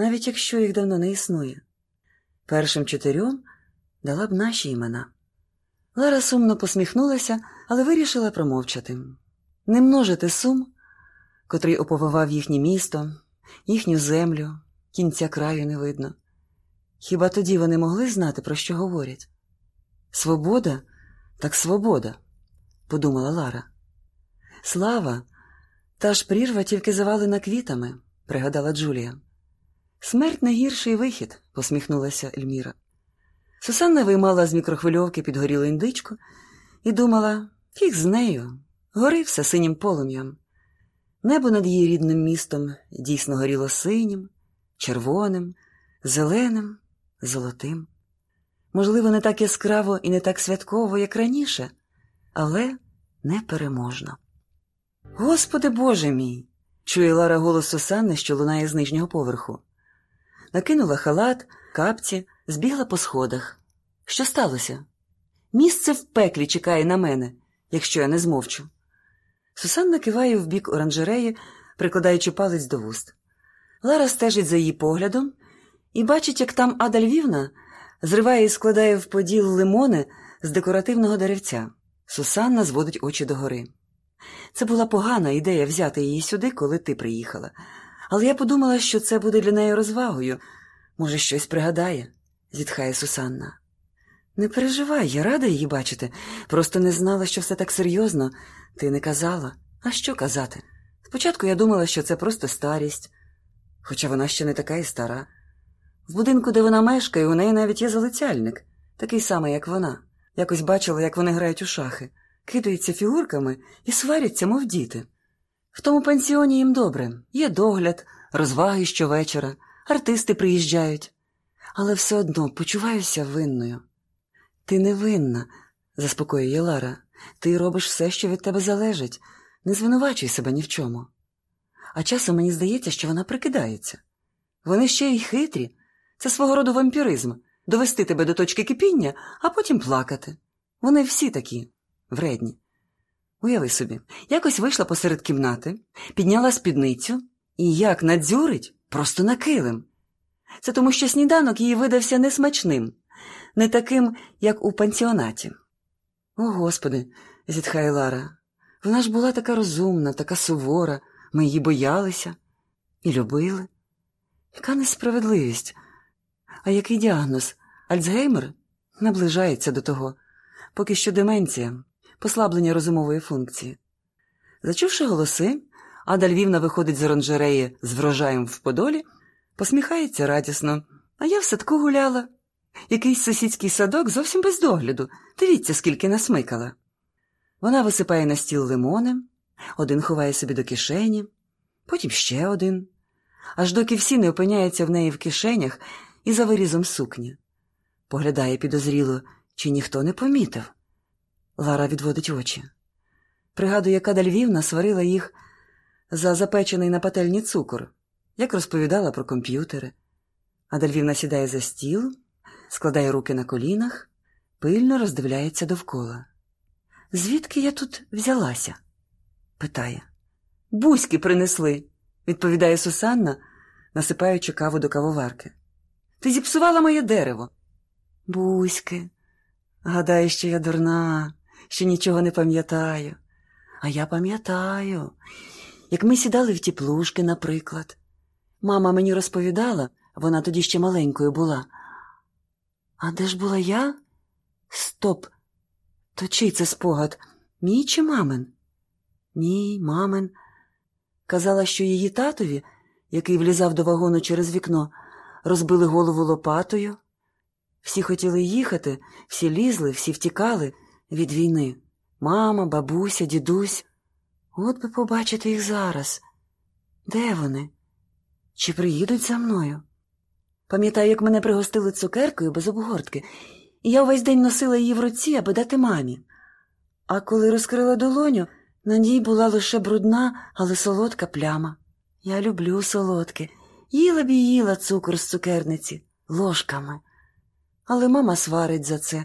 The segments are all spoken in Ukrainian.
навіть якщо їх давно не існує. Першим чотирьом дала б наші імена. Лара сумно посміхнулася, але вирішила промовчати. Не множити сум, котрий оповивав їхнє місто, їхню землю, кінця краю не видно. Хіба тоді вони могли знати, про що говорять? Свобода так свобода, подумала Лара. Слава, та ж прірва тільки завалена квітами, пригадала Джулія. Смерть не гірший вихід, посміхнулася Ельміра. Сусанна виймала з мікрохвильовки підгорілу індичку і думала фіг з нею, гори все синім полум'ям. Небо над її рідним містом дійсно горіло синім, червоним, зеленим, золотим. Можливо, не так яскраво і не так святково, як раніше, але непереможно. Господи Боже мій! чує Лара голос Сусанни, що лунає з нижнього поверху. Накинула халат, капці, збігла по сходах. Що сталося? Місце в пеклі чекає на мене, якщо я не змовчу. Сусанна киває в бік оранжереї, прикладаючи палець до вуст. Лара стежить за її поглядом і бачить, як там Ада Львівна зриває і складає в поділ лимони з декоративного деревця. Сусанна зводить очі догори. Це була погана ідея взяти її сюди, коли ти приїхала. Але я подумала, що це буде для неї розвагою. Може, щось пригадає, зітхає Сусанна. Не переживай, я рада її бачити. Просто не знала, що все так серйозно. Ти не казала. А що казати? Спочатку я думала, що це просто старість, хоча вона ще не така і стара. В будинку, де вона мешкає, у неї навіть є залицяльник, такий самий, як вона. Якось бачила, як вони грають у шахи, кидаються фігурками і сваряться, мов діти. В тому пансіоні їм добре, є догляд, розваги щовечора, артисти приїжджають. Але все одно почуваюся винною. Ти не винна, заспокоює Лара. Ти робиш все, що від тебе залежить. Не звинувачуй себе ні в чому. А часом мені здається, що вона прикидається. Вони ще й хитрі. Це свого роду вампіризм довести тебе до точки кипіння, а потім плакати. Вони всі такі вредні. Уяви собі, якось вийшла посеред кімнати, підняла спідницю і як надзюрить просто на килим. Це тому, що сніданок їй видався несмачним, не таким, як у пансіонаті. О, Господи, зітхає Лара. Вона ж була така розумна, така сувора, ми її боялися і любили. Яка несправедливість? А який діагноз? Альцгеймер? Наближається до того, поки що деменція, послаблення розумової функції. Зачувши голоси, Ада Львівна виходить з оранжереї з врожаєм в Подолі, посміхається радісно, а я в садку гуляла. Якийсь сусідський садок зовсім без догляду. Дивіться, скільки насмикала. Вона висипає на стіл лимони, один ховає собі до кишені, потім ще один, аж доки всі не опиняються в неї в кишенях і за вирізом сукні. Поглядає підозріло, чи ніхто не помітив. Лара відводить очі. Пригадує, яка Львівна сварила їх за запечений на пательні цукор, як розповідала про комп'ютери. А Львівна сідає за стіл, складає руки на колінах, пильно роздивляється довкола. Звідки я тут взялася? питає. Бузьки принесли, відповідає Сусанна, насипаючи каву до кавоварки. Ти зіпсувала моє дерево. Бузьки, гадаю, що я дурна, що нічого не пам'ятаю. А я пам'ятаю, як ми сідали в ті плужки, наприклад. Мама мені розповідала, вона тоді ще маленькою була. А де ж була я? Стоп. То чий це спогад? Мій чи мамин? Ні, мамин. Казала, що її татові, який влізав до вагону через вікно, розбили голову лопатою. Всі хотіли їхати, всі лізли, всі втікали від війни. Мама, бабуся, дідусь. От би побачити їх зараз. Де вони? Чи приїдуть за мною? Пам'ятаю, як мене пригостили цукеркою без обгортки, і я увесь день носила її в руці, аби дати мамі. А коли розкрила долоню, на ній була лише брудна, але солодка пляма. Я люблю солодке. Їла б і їла цукор з цукерниці ложками. Але мама сварить за це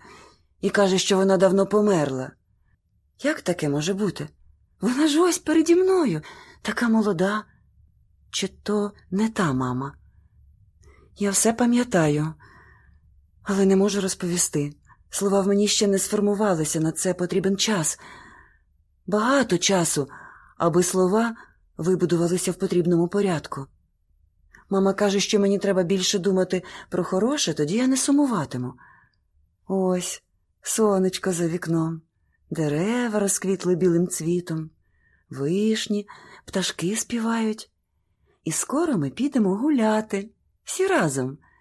і каже, що вона давно померла. Як таке може бути? Вона ж ось переді мною, така молода. Чи то не та мама? Я все пам'ятаю, але не можу розповісти. Слова в мені ще не сформувалися, на це потрібен час. Багато часу, аби слова вибудувалися в потрібному порядку. Мама каже, що мені треба більше думати про хороше, тоді я не сумуватиму. Ось сонечко за вікном, дерева розквітли білим цвітом, вишні, пташки співають. І скоро ми підемо гуляти. Всі разом